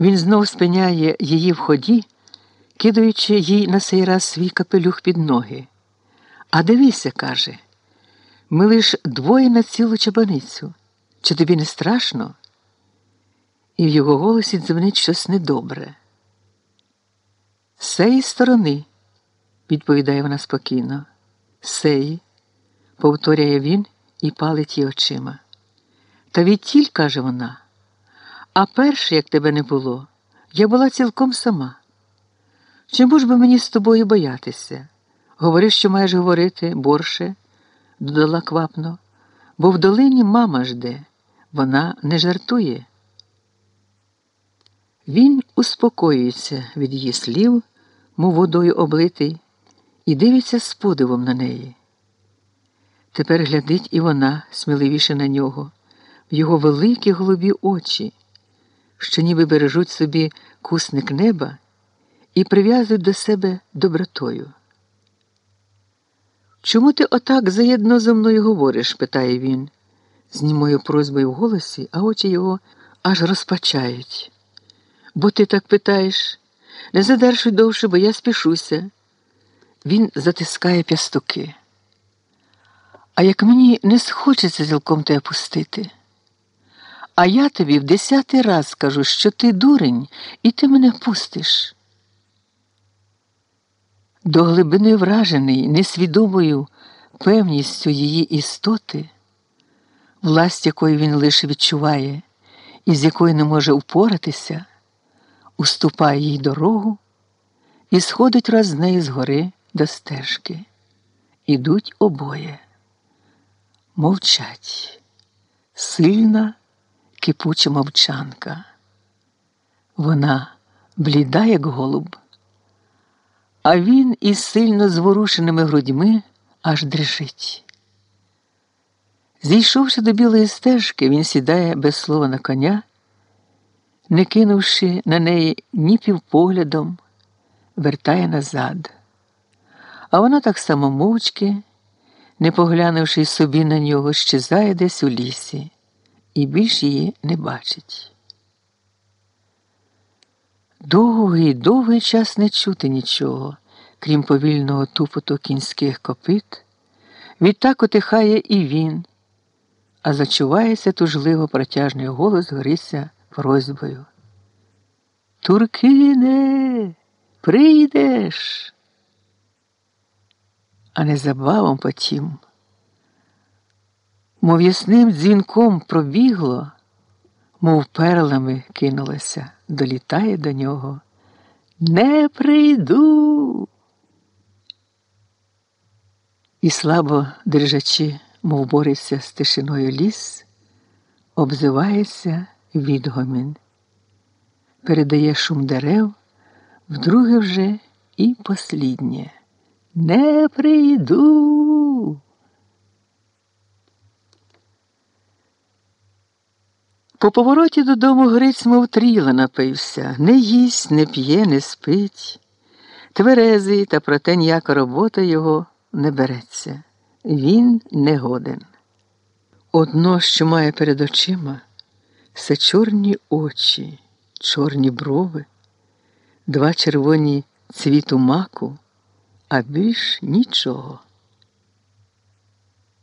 Він знов спиняє її в ході, кидаючи їй на сей раз свій капелюх під ноги. А дивися, каже, ми лиш двоє на цілу чабаницю. Чи тобі не страшно? І в його голосі дзвенить щось недобре. З сеї сторони, відповідає вона спокійно. Сеї, повторяє він і палить її очима. Та відтіль, каже вона. А перше, як тебе не було, я була цілком сама. Чому ж би мені з тобою боятися? Говори, що маєш говорити, борше, додала квапно, бо в долині мама жде, вона не жартує. Він успокоюється від її слів, мов водою облитий, і дивиться з подивом на неї. Тепер глядить і вона сміливіше на нього, в його великі голубі очі що ніби бережуть собі кусник неба і прив'язують до себе добротою. Чому ти отак заєдно зо мною говориш? питає він, з німою просьбою в голосі, а очі його аж розпачають. Бо ти так питаєш, не задержуй довше, бо я спішуся. Він затискає п'ястуки. А як мені не схочеться цілком тебе пустити? А я тобі в десятий раз скажу, що ти дурень, і ти мене пустиш. До глибини вражений несвідомою певністю її істоти, власть якої він лише відчуває і з якою не може упоратися, уступає їй дорогу і сходить раз з неї з гори до стежки. Ідуть обоє, мовчать, сильна кипуча мовчанка. Вона бліда, як голуб, а він із сильно зворушеними грудьми аж дрижить. Зійшовши до білої стежки, він сідає без слова на коня, не кинувши на неї ні півпоглядом, вертає назад. А вона так само мовчки, не поглянувши собі на нього, щезає десь у лісі і більш її не бачить. Довгий, довгий час не чути нічого, крім повільного тупоту кінських копит. Відтак отихає і він, а зачувається тужливо протяжний голос Горися просьбою. Туркине, прийдеш. А незабавом потім мов ясним дзвінком пробігло, мов перлами кинулося, долітає до нього. Не прийду. І слабо дрижачи, мов бореться з тишиною ліс, обзивається відгомін, передає шум дерев, вдруге вже і посліднє. Не прийду. По повороті додому Гриць, мов тріла напився, не їсть, не п'є, не спить. Тверезий, та проте ніяка робота його не береться. Він не годен. Одно, що має перед очима, це чорні очі, чорні брови, два червоні цвіту маку, а більш нічого.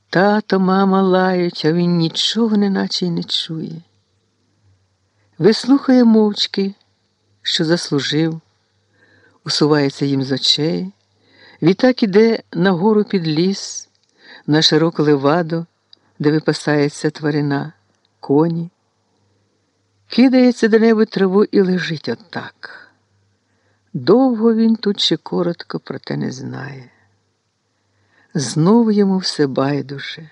Тато, мама лають, а він нічого неначе й не чує. Вислухає мовчки, що заслужив, усувається їм з очей, відтак іде нагору під ліс, на широку леваду, де випасається тварина, коні, кидається до неби траву і лежить отак. Довго він тут ще коротко, проте не знає. Знову йому все байдуже,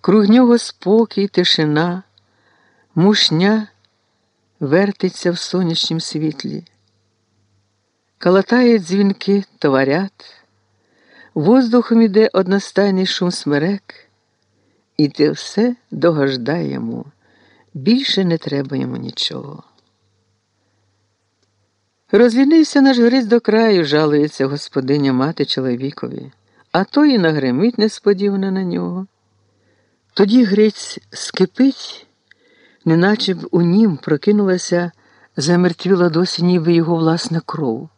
круг нього спокій, тишина, мушня вертиться в сонячнім світлі, калатає дзвінки товарят, воздухом іде одностайний шум смерек, і те все догождає йому, більше не треба йому нічого. Розлінився наш гриць до краю, жалується господиня мати чоловікові, а той і нагремить несподівано на нього. Тоді Гриць скипить неначе б у нім прокинулася Замертвіла досі ніби його власна кров.